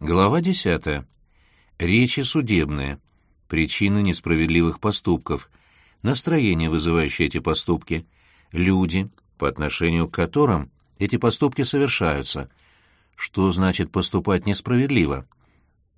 Глава 10. Речи судебные. Причины несправедливых поступков. Настроение, вызывающее эти поступки. Люди, по отношению к которым эти поступки совершаются. Что значит поступать несправедливо?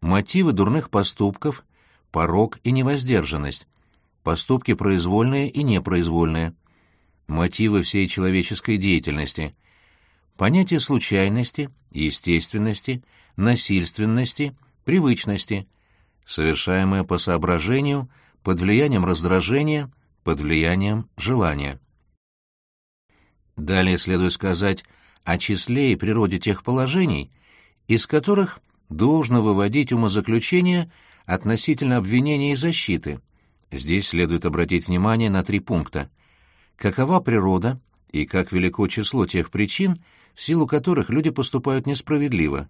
Мотивы дурных поступков, порог и невоздержанность. Поступки произвольные и непроизвольные. Мотивы всей человеческой деятельности. Понятие случайности, естественности, насильственности, привычности, совершаемое по соображению, под влиянием раздражения, под влиянием желания. Далее следует сказать о числе и природе тех положений, из которых должно выводить умозаключения относительно обвинения и защиты. Здесь следует обратить внимание на три пункта. Какова природа и как велико число тех причин, в силу которых люди поступают несправедливо,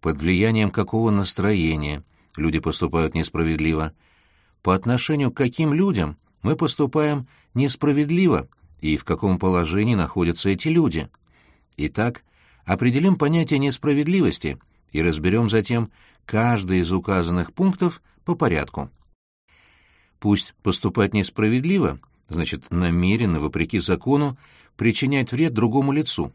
под влиянием какого настроения люди поступают несправедливо, по отношению к каким людям мы поступаем несправедливо и в каком положении находятся эти люди. Итак, определим понятие несправедливости и разберем затем каждый из указанных пунктов по порядку. Пусть поступать несправедливо, значит, намеренно, вопреки закону, причинять вред другому лицу.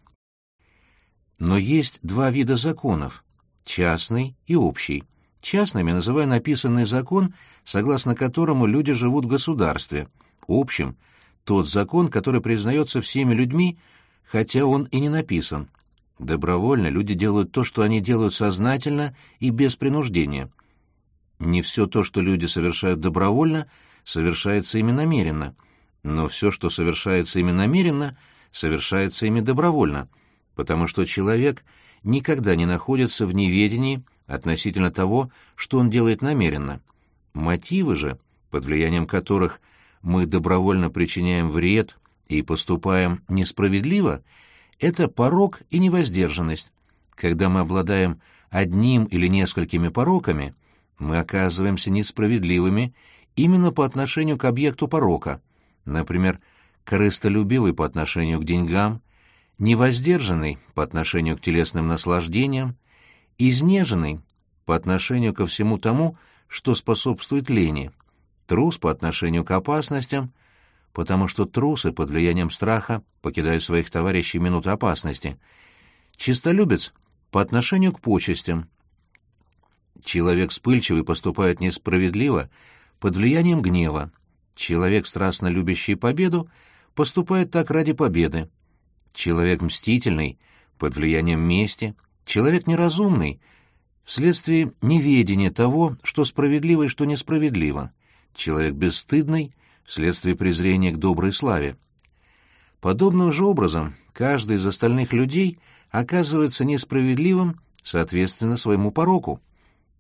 Но есть два вида законов — частный и общий. Частными называю написанный закон, согласно которому люди живут в государстве, общим — тот закон, который признается всеми людьми, хотя он и не написан. Добровольно люди делают то, что они делают сознательно и без принуждения. Не все то, что люди совершают добровольно, совершается ими намеренно, но все, что совершается ими намеренно, совершается ими добровольно — потому что человек никогда не находится в неведении относительно того, что он делает намеренно. Мотивы же, под влиянием которых мы добровольно причиняем вред и поступаем несправедливо, это порок и невоздержанность. Когда мы обладаем одним или несколькими пороками, мы оказываемся несправедливыми именно по отношению к объекту порока, например, корыстолюбивый по отношению к деньгам, невоздержанный по отношению к телесным наслаждениям, изнеженный по отношению ко всему тому, что способствует лени, трус по отношению к опасностям, потому что трусы под влиянием страха покидают своих товарищей минуты опасности, чистолюбец по отношению к почестям. Человек вспыльчивый поступает несправедливо под влиянием гнева. Человек, страстно любящий победу, поступает так ради победы человек мстительный, под влиянием мести, человек неразумный, вследствие неведения того, что справедливо и что несправедливо, человек бесстыдный, вследствие презрения к доброй славе. Подобным же образом каждый из остальных людей оказывается несправедливым соответственно своему пороку.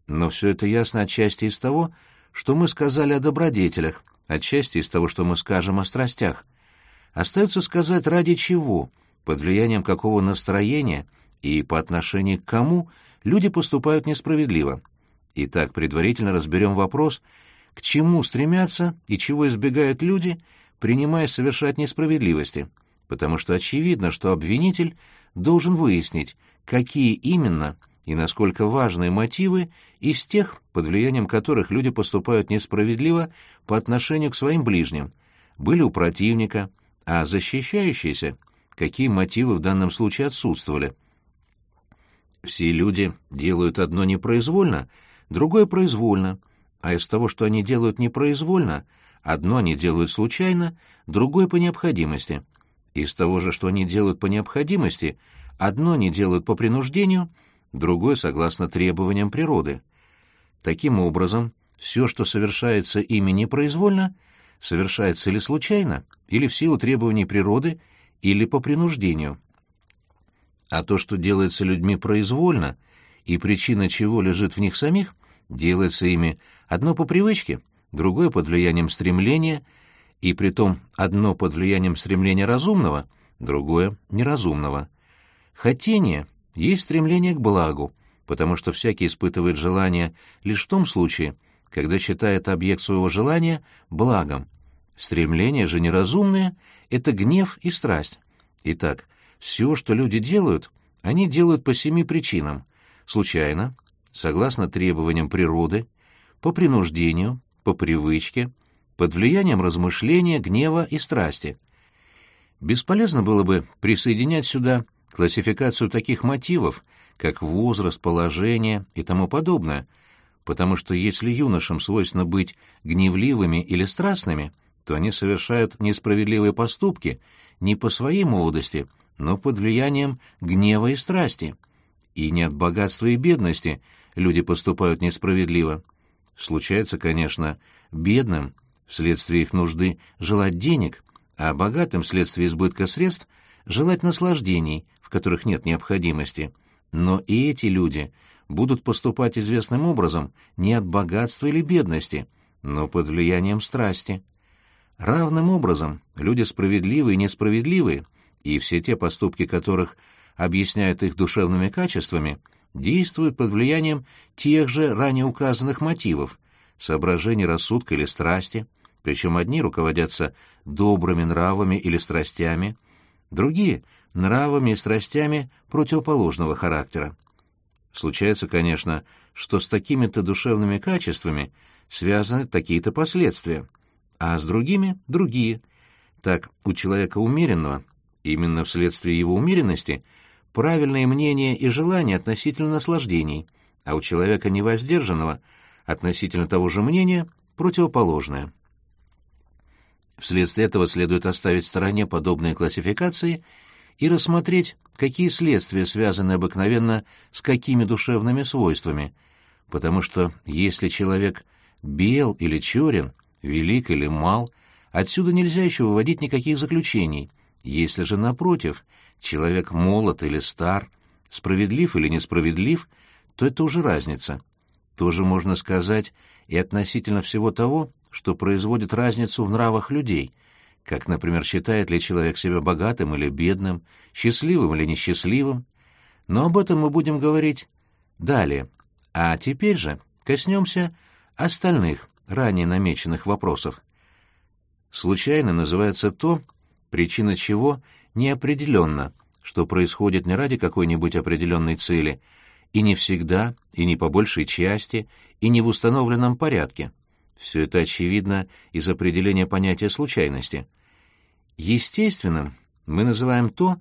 Но все это ясно отчасти из того, что мы сказали о добродетелях, отчасти из того, что мы скажем о страстях. Остается сказать, ради чего — под влиянием какого настроения и по отношению к кому люди поступают несправедливо. Итак, предварительно разберем вопрос, к чему стремятся и чего избегают люди, принимая совершать несправедливости, потому что очевидно, что обвинитель должен выяснить, какие именно и насколько важные мотивы из тех, под влиянием которых люди поступают несправедливо по отношению к своим ближним, были у противника, а защищающиеся какие мотивы в данном случае отсутствовали. Все люди делают одно непроизвольно, другое произвольно, а из того, что они делают непроизвольно, одно они делают случайно, другое по необходимости. Из того же, что они делают по необходимости, одно они делают по принуждению, другое согласно требованиям природы. Таким образом, все, что совершается ими непроизвольно, совершается или случайно, или в силу требований природы – или по принуждению. А то, что делается людьми произвольно, и причина чего лежит в них самих, делается ими одно по привычке, другое под влиянием стремления, и притом одно под влиянием стремления разумного, другое неразумного. Хотение есть стремление к благу, потому что всякий испытывает желание лишь в том случае, когда считает объект своего желания благом, Стремление же неразумное — это гнев и страсть. Итак, все, что люди делают, они делают по семи причинам. Случайно, согласно требованиям природы, по принуждению, по привычке, под влиянием размышления, гнева и страсти. Бесполезно было бы присоединять сюда классификацию таких мотивов, как возраст, положение и тому подобное, потому что если юношам свойственно быть гневливыми или страстными, то они совершают несправедливые поступки не по своей молодости, но под влиянием гнева и страсти. И не от богатства и бедности люди поступают несправедливо. Случается, конечно, бедным, вследствие их нужды, желать денег, а богатым вследствие избытка средств желать наслаждений, в которых нет необходимости. Но и эти люди будут поступать известным образом не от богатства или бедности, но под влиянием страсти. Равным образом люди справедливые и несправедливые, и все те поступки которых объясняют их душевными качествами, действуют под влиянием тех же ранее указанных мотивов, соображений рассудка или страсти, причем одни руководятся добрыми нравами или страстями, другие — нравами и страстями противоположного характера. Случается, конечно, что с такими-то душевными качествами связаны такие-то последствия, а с другими — другие. Так, у человека умеренного, именно вследствие его умеренности, правильные мнения и желания относительно наслаждений, а у человека невоздержанного относительно того же мнения противоположное. Вследствие этого следует оставить в стороне подобные классификации и рассмотреть, какие следствия связаны обыкновенно с какими душевными свойствами, потому что если человек бел или черен, велик или мал, отсюда нельзя еще выводить никаких заключений. Если же, напротив, человек молод или стар, справедлив или несправедлив, то это уже разница. Тоже можно сказать и относительно всего того, что производит разницу в нравах людей, как, например, считает ли человек себя богатым или бедным, счастливым или несчастливым. Но об этом мы будем говорить далее. А теперь же коснемся остальных, ранее намеченных вопросов. Случайно называется то, причина чего неопределенна, что происходит не ради какой-нибудь определенной цели, и не всегда, и не по большей части, и не в установленном порядке. Все это очевидно из определения понятия случайности. Естественным мы называем то,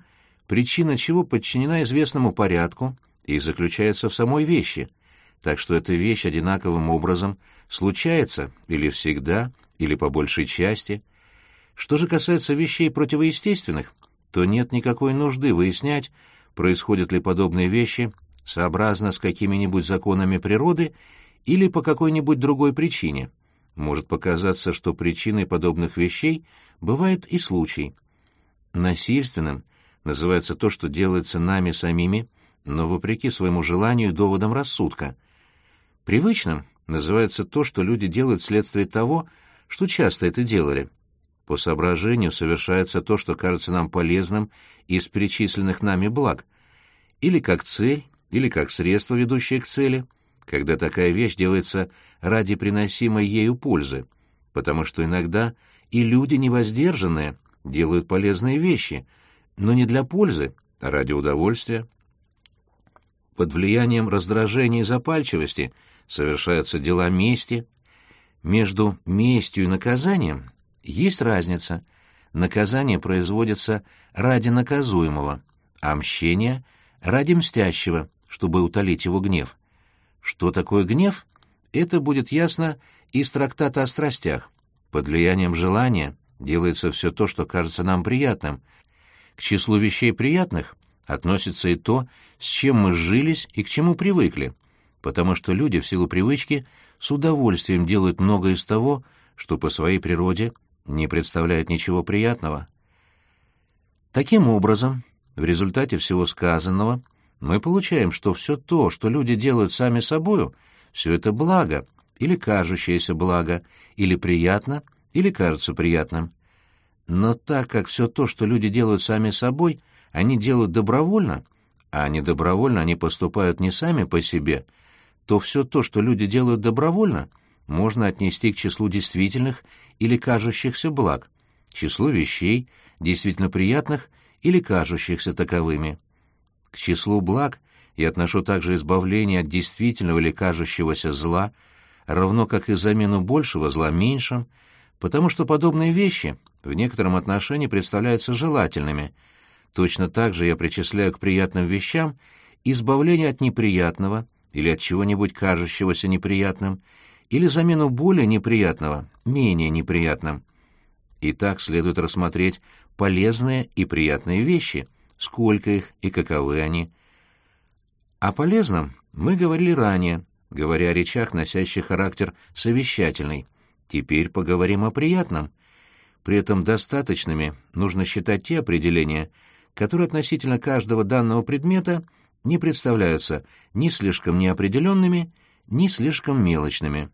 причина чего подчинена известному порядку и заключается в самой вещи, так что эта вещь одинаковым образом случается или всегда, или по большей части. Что же касается вещей противоестественных, то нет никакой нужды выяснять, происходят ли подобные вещи сообразно с какими-нибудь законами природы или по какой-нибудь другой причине. Может показаться, что причиной подобных вещей бывает и случай. Насильственным называется то, что делается нами самими, но вопреки своему желанию и доводам рассудка. Привычным называется то, что люди делают вследствие того, что часто это делали. По соображению совершается то, что кажется нам полезным из перечисленных нами благ, или как цель, или как средство, ведущее к цели — когда такая вещь делается ради приносимой ею пользы, потому что иногда и люди невоздержанные делают полезные вещи, но не для пользы, а ради удовольствия. Под влиянием раздражения и запальчивости совершаются дела мести. Между местью и наказанием есть разница. Наказание производится ради наказуемого, а мщение — ради мстящего, чтобы утолить его гнев. Что такое гнев? Это будет ясно из трактата о страстях. Под влиянием желания делается все то, что кажется нам приятным. К числу вещей приятных относится и то, с чем мы сжились и к чему привыкли, потому что люди в силу привычки с удовольствием делают многое из того, что по своей природе не представляет ничего приятного. Таким образом, в результате всего сказанного – мы получаем, что все то, что люди делают сами собою, все это благо, или кажущееся благо, или приятно, или кажется приятным. Но так как все то, что люди делают сами собой, они делают добровольно, а не добровольно они поступают не сами по себе, то все то, что люди делают добровольно, можно отнести к числу действительных или кажущихся благ, числу вещей, действительно приятных или кажущихся таковыми. К числу благ и отношу также избавление от действительного или кажущегося зла, равно как и замену большего зла меньшим, потому что подобные вещи в некотором отношении представляются желательными. Точно так же я причисляю к приятным вещам избавление от неприятного или от чего-нибудь кажущегося неприятным, или замену более неприятного менее неприятным. И так следует рассмотреть полезные и приятные вещи, сколько их и каковы они. О полезном мы говорили ранее, говоря о речах, носящих характер совещательный. Теперь поговорим о приятном. При этом достаточными нужно считать те определения, которые относительно каждого данного предмета не представляются ни слишком неопределенными, ни слишком мелочными.